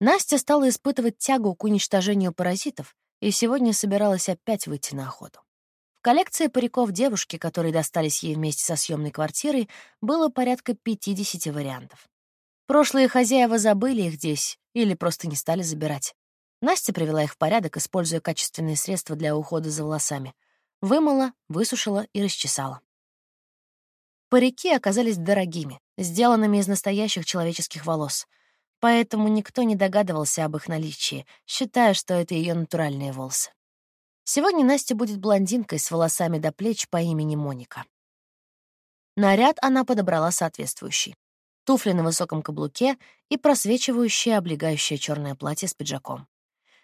Настя стала испытывать тягу к уничтожению паразитов и сегодня собиралась опять выйти на охоту. В коллекции париков девушки, которые достались ей вместе со съемной квартирой, было порядка 50 вариантов. Прошлые хозяева забыли их здесь или просто не стали забирать. Настя привела их в порядок, используя качественные средства для ухода за волосами. Вымыла, высушила и расчесала. Парики оказались дорогими, сделанными из настоящих человеческих волос, поэтому никто не догадывался об их наличии, считая, что это ее натуральные волосы. Сегодня Настя будет блондинкой с волосами до плеч по имени Моника. Наряд она подобрала соответствующий. Туфли на высоком каблуке и просвечивающее облегающее черное платье с пиджаком.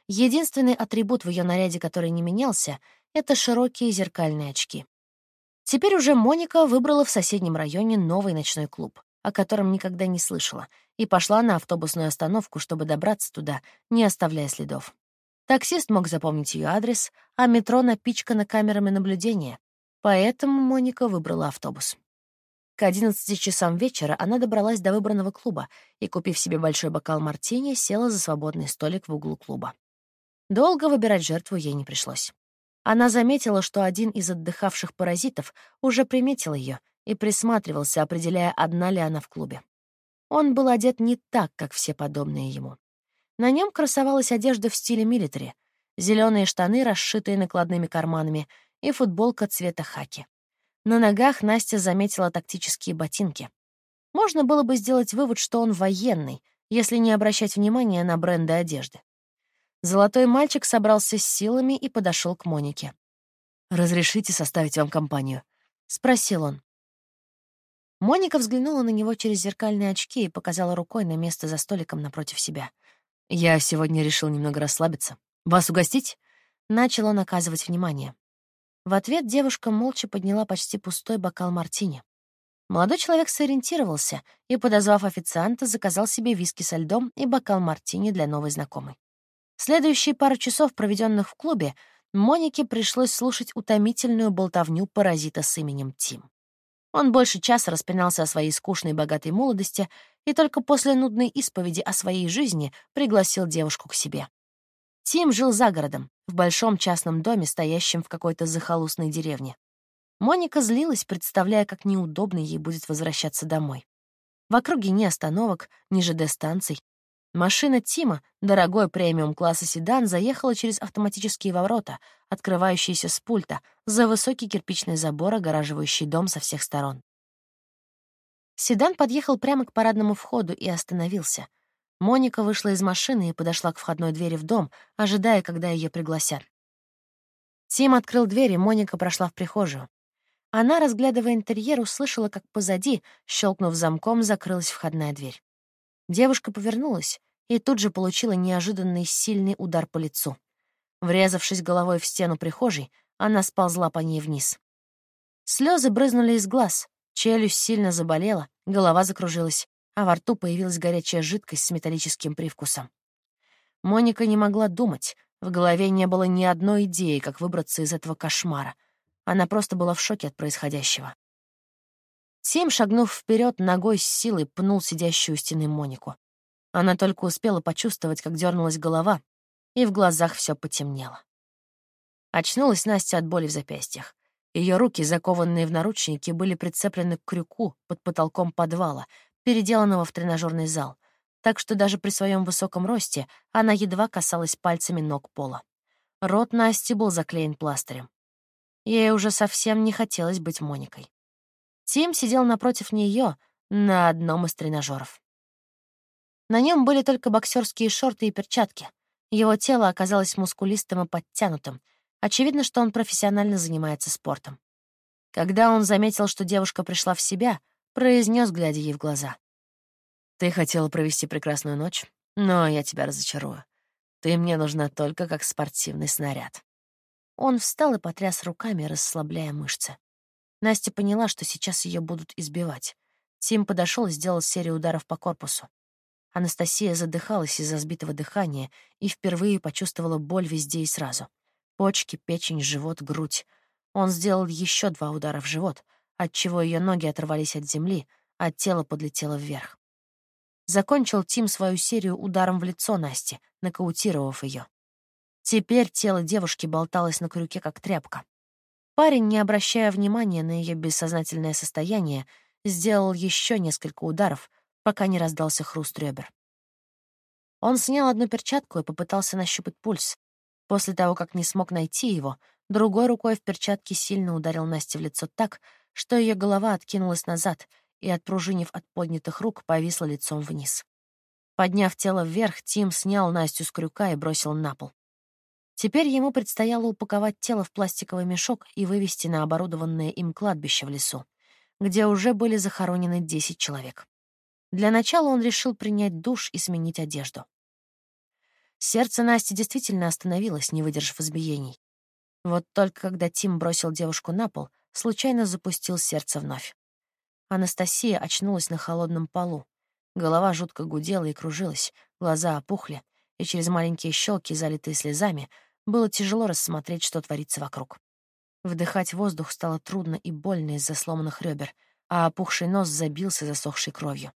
Единственный атрибут в ее наряде, который не менялся, — это широкие зеркальные очки. Теперь уже Моника выбрала в соседнем районе новый ночной клуб, о котором никогда не слышала, и пошла на автобусную остановку, чтобы добраться туда, не оставляя следов. Таксист мог запомнить ее адрес, а метро напичкано камерами наблюдения, поэтому Моника выбрала автобус. К 11 часам вечера она добралась до выбранного клуба и, купив себе большой бокал мартини, села за свободный столик в углу клуба. Долго выбирать жертву ей не пришлось. Она заметила, что один из отдыхавших паразитов уже приметил ее и присматривался, определяя, одна ли она в клубе. Он был одет не так, как все подобные ему. На нем красовалась одежда в стиле милитари, зеленые штаны, расшитые накладными карманами, и футболка цвета хаки. На ногах Настя заметила тактические ботинки. Можно было бы сделать вывод, что он военный, если не обращать внимания на бренды одежды. Золотой мальчик собрался с силами и подошел к Монике. «Разрешите составить вам компанию?» — спросил он. Моника взглянула на него через зеркальные очки и показала рукой на место за столиком напротив себя — «Я сегодня решил немного расслабиться. Вас угостить?» Начал он оказывать внимание. В ответ девушка молча подняла почти пустой бокал мартини. Молодой человек сориентировался и, подозвав официанта, заказал себе виски со льдом и бокал мартини для новой знакомой. Следующие пару часов, проведенных в клубе, Монике пришлось слушать утомительную болтовню паразита с именем Тим. Он больше часа распинался о своей скучной богатой молодости и только после нудной исповеди о своей жизни пригласил девушку к себе. Тим жил за городом, в большом частном доме, стоящем в какой-то захолустной деревне. Моника злилась, представляя, как неудобно ей будет возвращаться домой. В округе ни остановок, ни ЖД-станций, Машина Тима, дорогой премиум-класса седан, заехала через автоматические ворота, открывающиеся с пульта, за высокий кирпичный забор, огораживающий дом со всех сторон. Седан подъехал прямо к парадному входу и остановился. Моника вышла из машины и подошла к входной двери в дом, ожидая, когда ее пригласят. Тим открыл дверь, и Моника прошла в прихожую. Она, разглядывая интерьер, услышала, как позади, щелкнув замком, закрылась входная дверь. Девушка повернулась и тут же получила неожиданный сильный удар по лицу. Врезавшись головой в стену прихожей, она сползла по ней вниз. Слезы брызнули из глаз, челюсть сильно заболела, голова закружилась, а во рту появилась горячая жидкость с металлическим привкусом. Моника не могла думать, в голове не было ни одной идеи, как выбраться из этого кошмара. Она просто была в шоке от происходящего. Тим, шагнув вперед, ногой с силой пнул сидящую у стены Монику. Она только успела почувствовать, как дернулась голова, и в глазах все потемнело. Очнулась Настя от боли в запястьях. Ее руки, закованные в наручники, были прицеплены к крюку под потолком подвала, переделанного в тренажерный зал, так что даже при своем высоком росте она едва касалась пальцами ног пола. Рот Насти был заклеен пластырем. Ей уже совсем не хотелось быть Моникой. Тим сидел напротив нее на одном из тренажеров. На нем были только боксерские шорты и перчатки. Его тело оказалось мускулистым и подтянутым. Очевидно, что он профессионально занимается спортом. Когда он заметил, что девушка пришла в себя, произнес, глядя ей в глаза. «Ты хотела провести прекрасную ночь, но я тебя разочарую. Ты мне нужна только как спортивный снаряд». Он встал и потряс руками, расслабляя мышцы. Настя поняла, что сейчас ее будут избивать. Тим подошел и сделал серию ударов по корпусу. Анастасия задыхалась из-за сбитого дыхания и впервые почувствовала боль везде и сразу. Почки, печень, живот, грудь. Он сделал еще два удара в живот, отчего ее ноги оторвались от земли, а тело подлетело вверх. закончил Тим свою серию ударом в лицо Насти, нокаутировав ее. Теперь тело девушки болталось на крюке, как тряпка. Парень, не обращая внимания на ее бессознательное состояние, сделал еще несколько ударов, пока не раздался хруст ребер. Он снял одну перчатку и попытался нащупать пульс. После того, как не смог найти его, другой рукой в перчатке сильно ударил Насте в лицо так, что ее голова откинулась назад и, отпружинив от поднятых рук, повисла лицом вниз. Подняв тело вверх, Тим снял Настю с крюка и бросил на пол. Теперь ему предстояло упаковать тело в пластиковый мешок и вывести на оборудованное им кладбище в лесу, где уже были захоронены 10 человек. Для начала он решил принять душ и сменить одежду. Сердце Насти действительно остановилось, не выдержав избиений. Вот только когда Тим бросил девушку на пол, случайно запустил сердце вновь. Анастасия очнулась на холодном полу. Голова жутко гудела и кружилась, глаза опухли, и через маленькие щелки, залитые слезами, было тяжело рассмотреть, что творится вокруг. Вдыхать воздух стало трудно и больно из-за сломанных ребер, а опухший нос забился засохшей кровью.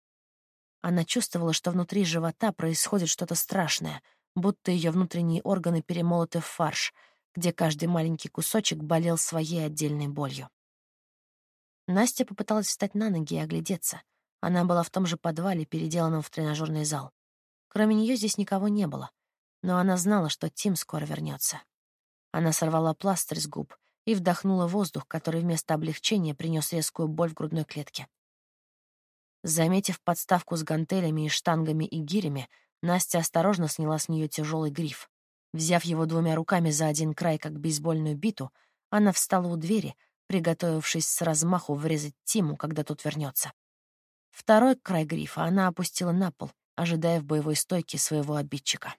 Она чувствовала, что внутри живота происходит что-то страшное, будто ее внутренние органы перемолоты в фарш, где каждый маленький кусочек болел своей отдельной болью. Настя попыталась встать на ноги и оглядеться. Она была в том же подвале, переделанном в тренажерный зал. Кроме нее здесь никого не было, но она знала, что Тим скоро вернется. Она сорвала пластырь с губ и вдохнула воздух, который вместо облегчения принес резкую боль в грудной клетке. Заметив подставку с гантелями и штангами и гирями, Настя осторожно сняла с нее тяжелый гриф. Взяв его двумя руками за один край, как бейсбольную биту, она встала у двери, приготовившись с размаху врезать Тиму, когда тот вернется. Второй край грифа она опустила на пол, ожидая в боевой стойке своего обидчика.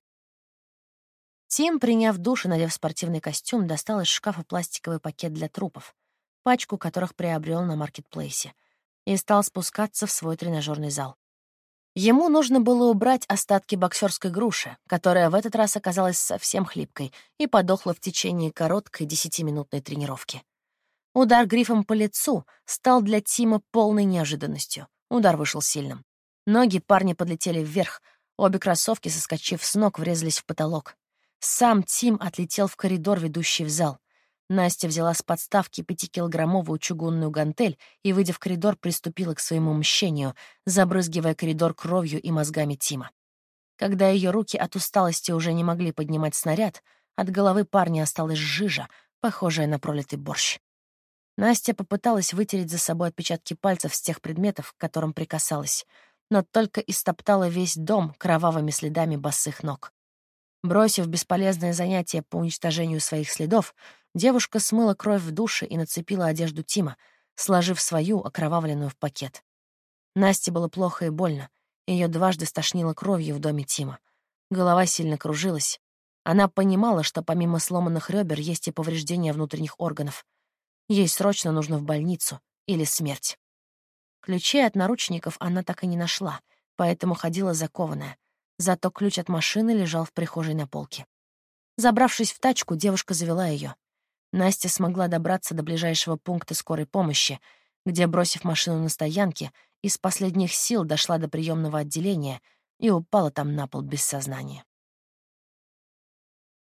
Тим, приняв душ и надев спортивный костюм, достал из шкафа пластиковый пакет для трупов, пачку которых приобрел на маркетплейсе — и стал спускаться в свой тренажерный зал. Ему нужно было убрать остатки боксерской груши, которая в этот раз оказалась совсем хлипкой и подохла в течение короткой десятиминутной тренировки. Удар грифом по лицу стал для Тима полной неожиданностью. Удар вышел сильным. Ноги парня подлетели вверх, обе кроссовки, соскочив с ног, врезались в потолок. Сам Тим отлетел в коридор, ведущий в зал. Настя взяла с подставки пятикилограммовую чугунную гантель и, выйдя в коридор, приступила к своему мщению, забрызгивая коридор кровью и мозгами Тима. Когда ее руки от усталости уже не могли поднимать снаряд, от головы парня осталась жижа, похожая на пролитый борщ. Настя попыталась вытереть за собой отпечатки пальцев с тех предметов, к которым прикасалась, но только истоптала весь дом кровавыми следами босых ног. Бросив бесполезное занятие по уничтожению своих следов, Девушка смыла кровь в душе и нацепила одежду Тима, сложив свою, окровавленную в пакет. Насте было плохо и больно. Ее дважды стошнило кровью в доме Тима. Голова сильно кружилась. Она понимала, что помимо сломанных ребер есть и повреждения внутренних органов. Ей срочно нужно в больницу или смерть. Ключей от наручников она так и не нашла, поэтому ходила закованная. Зато ключ от машины лежал в прихожей на полке. Забравшись в тачку, девушка завела ее. Настя смогла добраться до ближайшего пункта скорой помощи, где, бросив машину на стоянке, из последних сил дошла до приемного отделения и упала там на пол без сознания.